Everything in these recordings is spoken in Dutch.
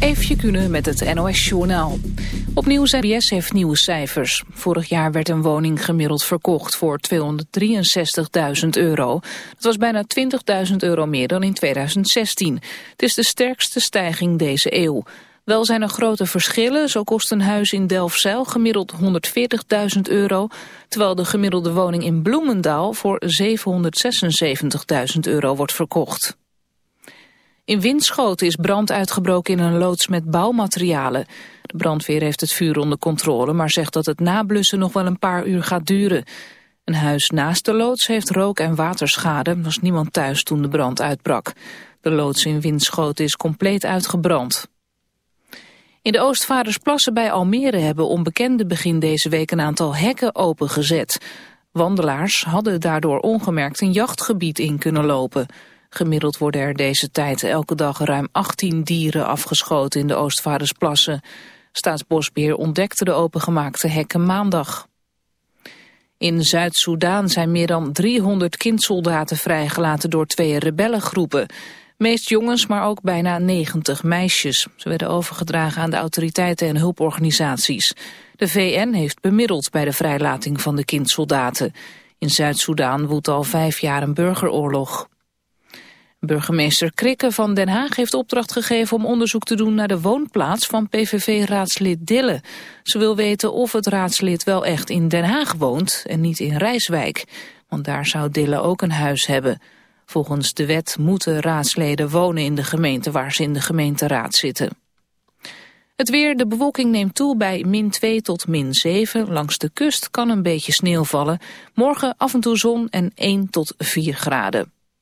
Eefje Kunnen met het NOS-journaal. Opnieuw zijn BS heeft nieuwe cijfers. Vorig jaar werd een woning gemiddeld verkocht voor 263.000 euro. Dat was bijna 20.000 euro meer dan in 2016. Het is de sterkste stijging deze eeuw. Wel zijn er grote verschillen. Zo kost een huis in Delfzijl gemiddeld 140.000 euro... terwijl de gemiddelde woning in Bloemendaal voor 776.000 euro wordt verkocht. In Winschoten is brand uitgebroken in een loods met bouwmaterialen. De brandweer heeft het vuur onder controle, maar zegt dat het nablussen nog wel een paar uur gaat duren. Een huis naast de loods heeft rook- en waterschade. Er was niemand thuis toen de brand uitbrak. De loods in Winschoten is compleet uitgebrand. In de Oostvaardersplassen bij Almere hebben onbekenden begin deze week een aantal hekken opengezet. Wandelaars hadden daardoor ongemerkt een jachtgebied in kunnen lopen. Gemiddeld worden er deze tijd elke dag ruim 18 dieren afgeschoten in de Oostvaardersplassen. Staatsbosbeheer ontdekte de opengemaakte hekken maandag. In Zuid-Soedan zijn meer dan 300 kindsoldaten vrijgelaten door twee rebellengroepen. Meest jongens, maar ook bijna 90 meisjes. Ze werden overgedragen aan de autoriteiten en hulporganisaties. De VN heeft bemiddeld bij de vrijlating van de kindsoldaten. In Zuid-Soedan woedt al vijf jaar een burgeroorlog. Burgemeester Krikke van Den Haag heeft opdracht gegeven om onderzoek te doen naar de woonplaats van PVV-raadslid Dille. Ze wil weten of het raadslid wel echt in Den Haag woont en niet in Rijswijk. Want daar zou Dille ook een huis hebben. Volgens de wet moeten raadsleden wonen in de gemeente waar ze in de gemeenteraad zitten. Het weer, de bewolking neemt toe bij min 2 tot min 7. Langs de kust kan een beetje sneeuw vallen. Morgen af en toe zon en 1 tot 4 graden.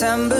September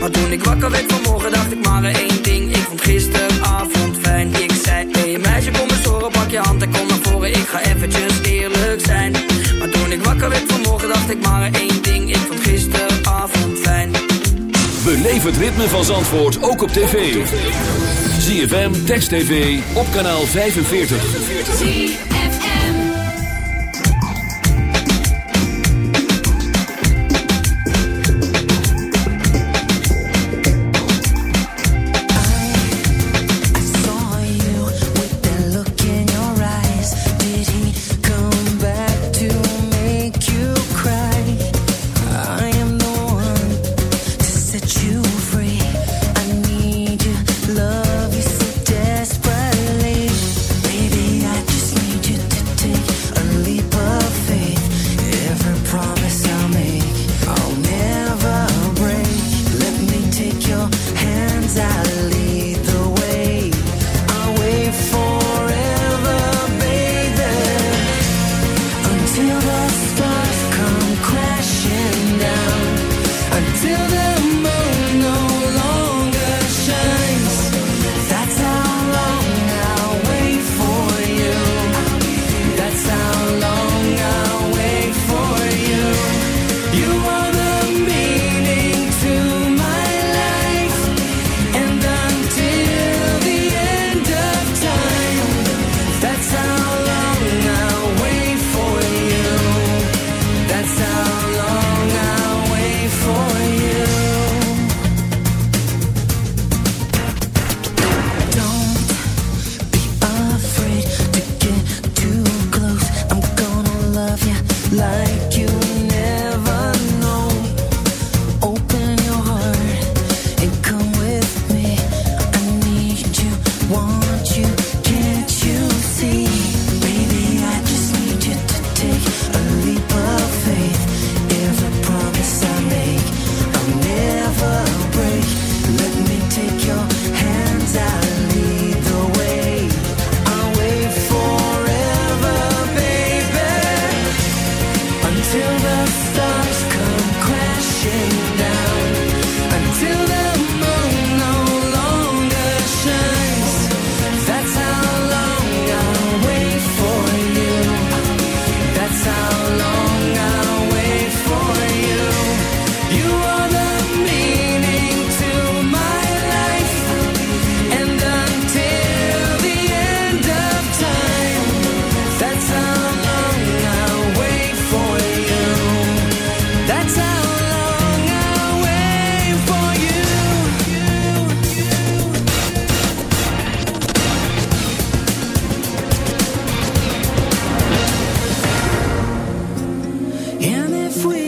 Maar toen ik wakker werd vanmorgen, dacht ik maar één ding. Ik vond gisteravond fijn. Ik zei, hey meisje, kom eens horen, pak je hand en kom naar voren. Ik ga eventjes eerlijk zijn. Maar toen ik wakker werd vanmorgen, dacht ik maar één ding. Ik vond gisteravond fijn. Beleef het ritme van Zandvoort ook op tv. ZFM, Text TV, op kanaal 45. fui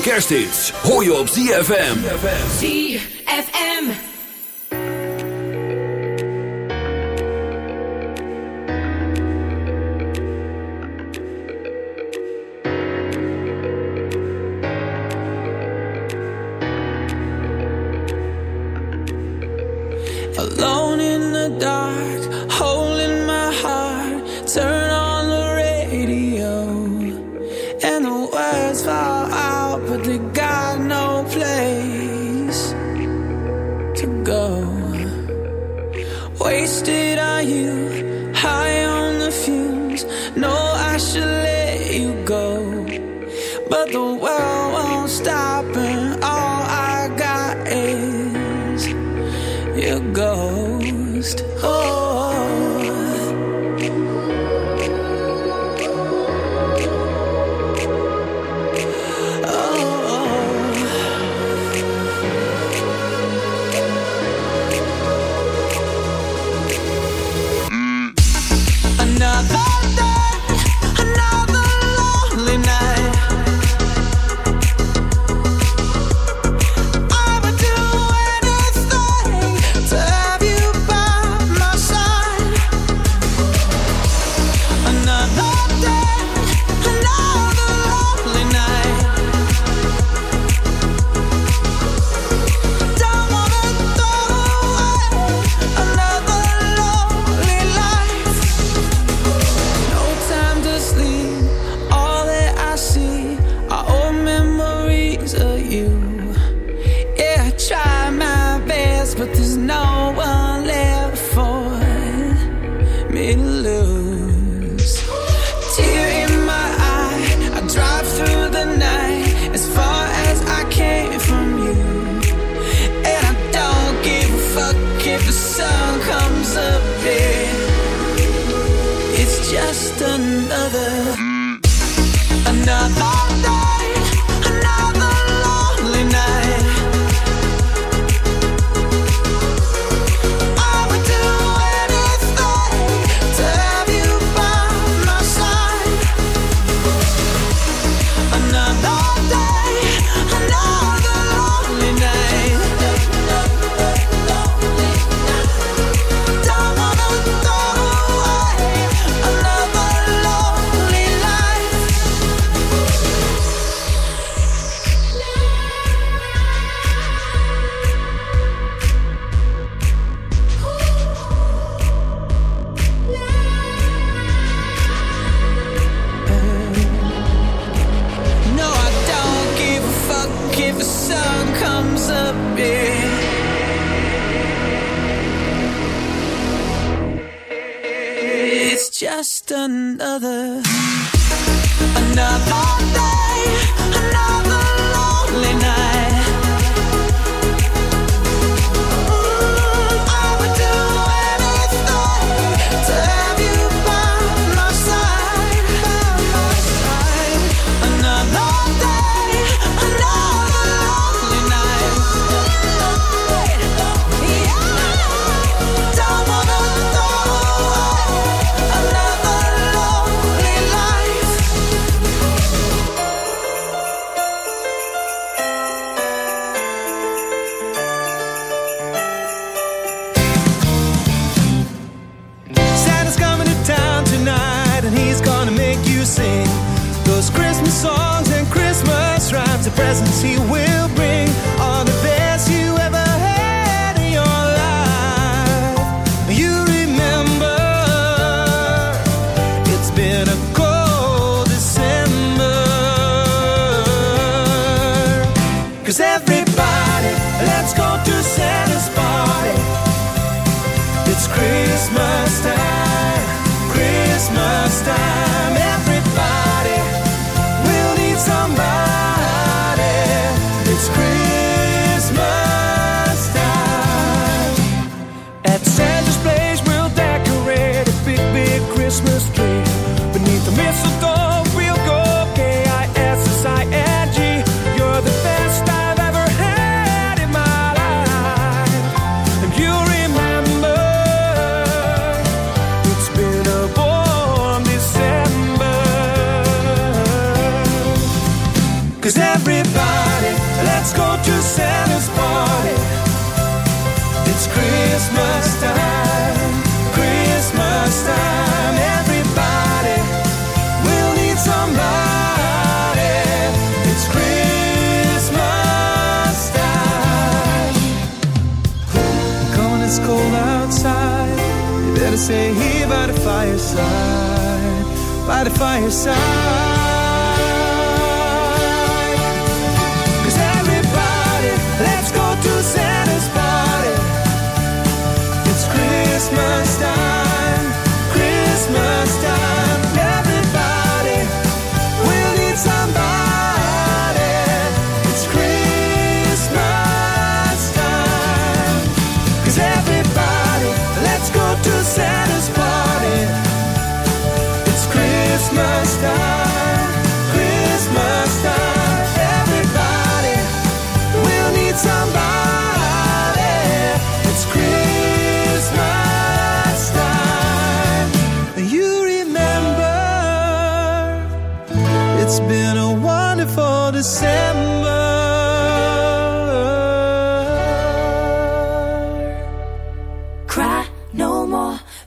kersthits hoor je op ZFM. ZFM. you go. But the world won't stop, and all I got is your ghost. Oh.